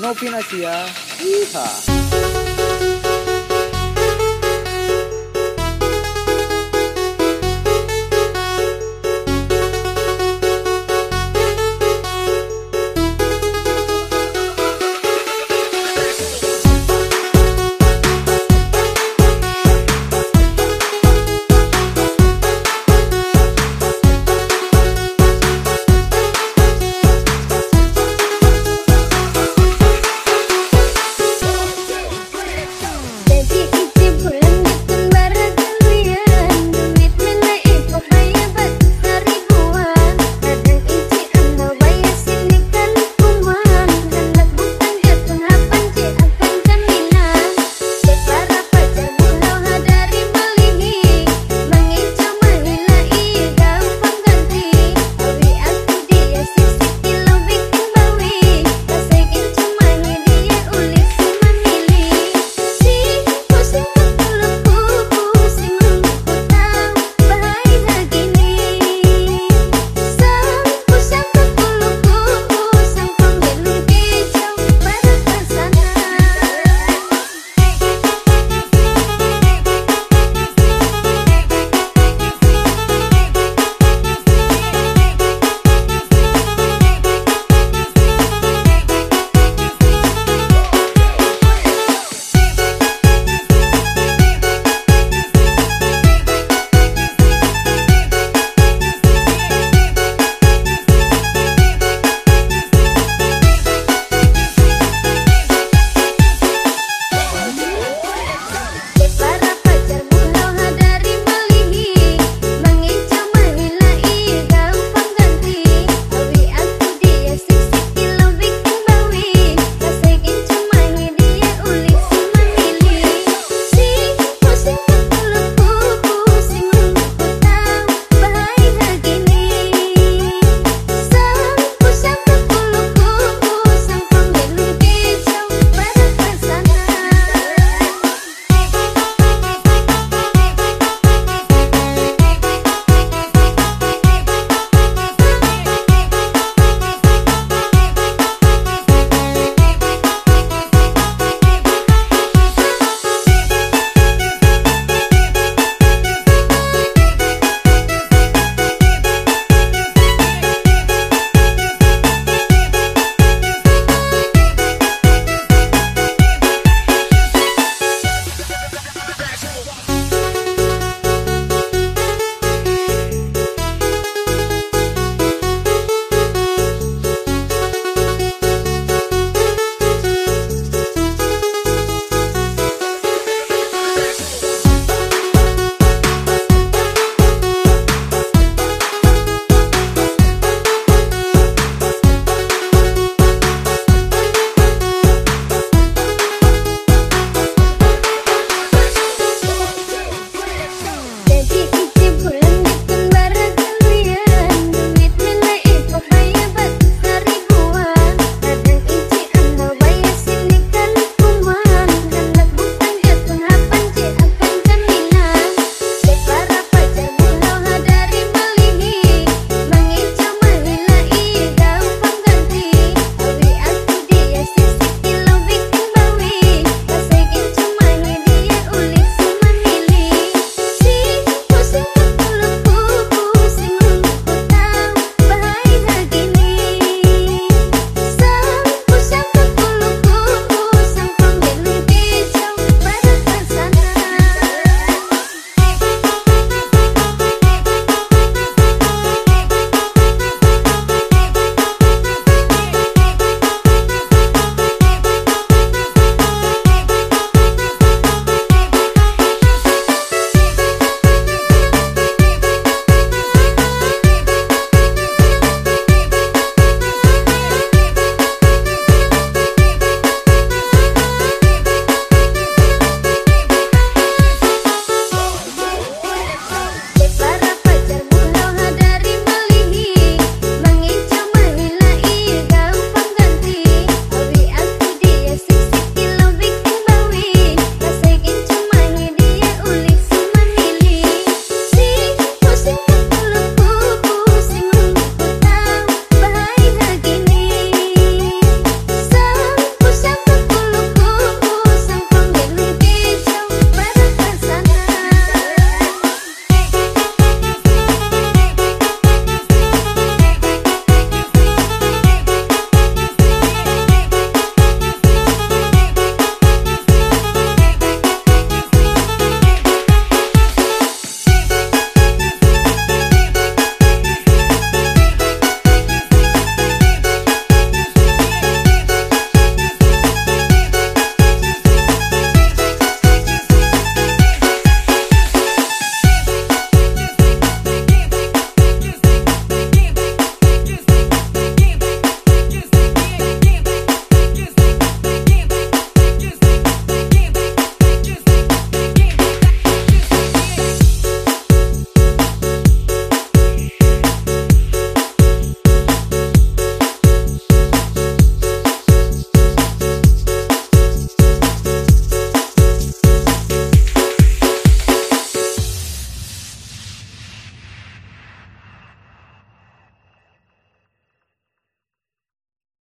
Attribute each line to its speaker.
Speaker 1: No Pinasia. Yeehaw.